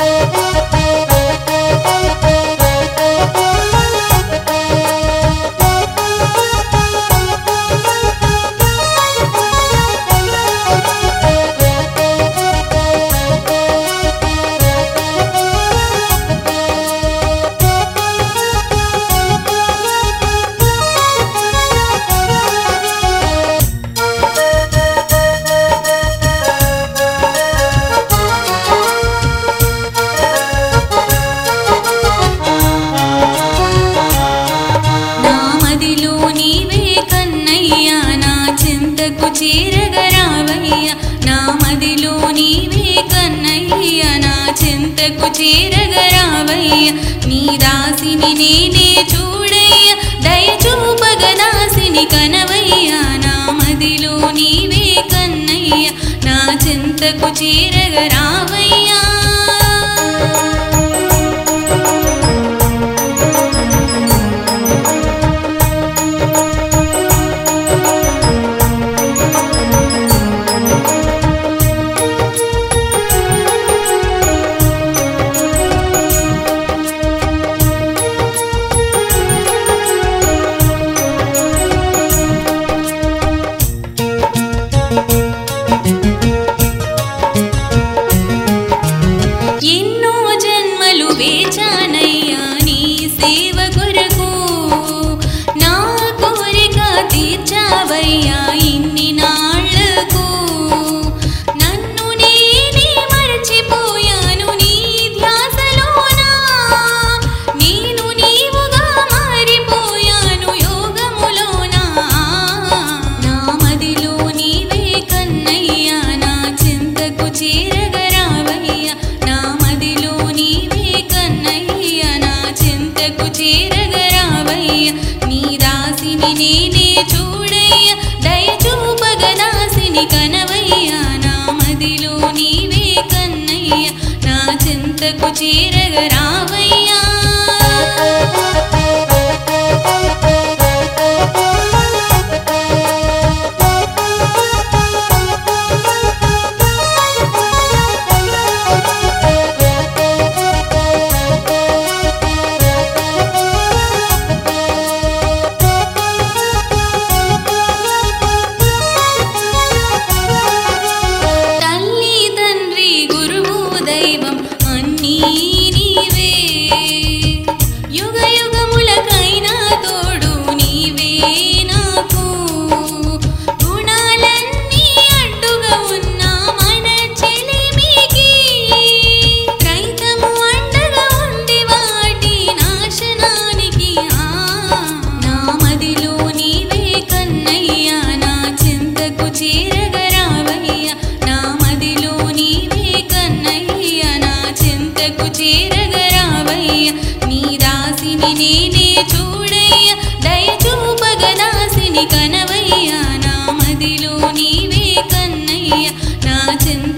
है చేరగరావయ్య. నా మదిలో నీవే కన్నయ్య. నా చెంతకు చేరగరావయ్య. నీ దాసిని నేనే చూడయ్య. దయచూపగ దాసిని కనవయ్య. నా మదిలో నీవే కన్నయ్య. నా చెంతకు गुजीर ग्रामे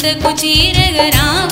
गुजीर राम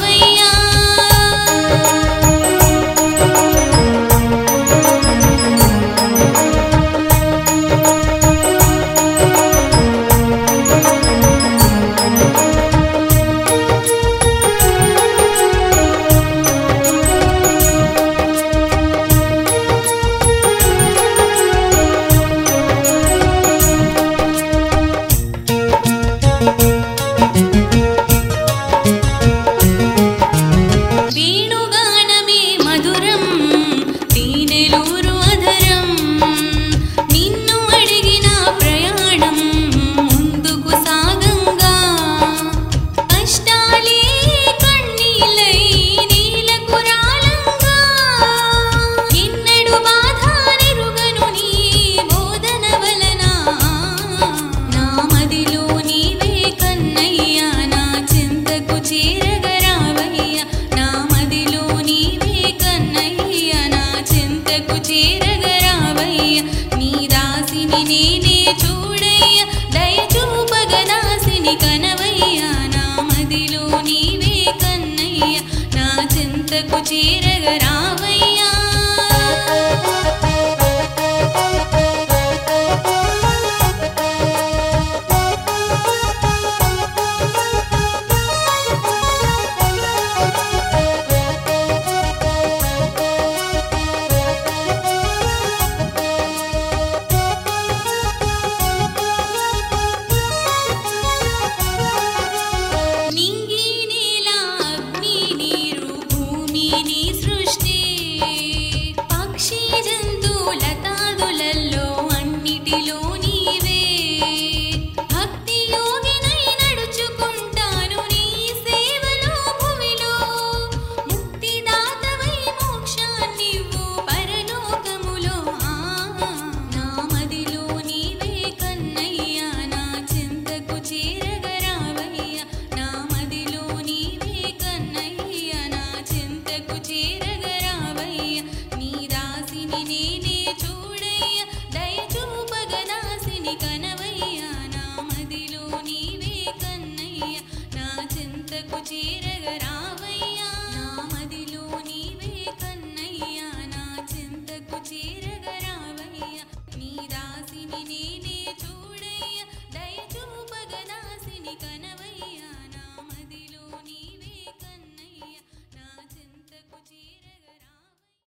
गुजे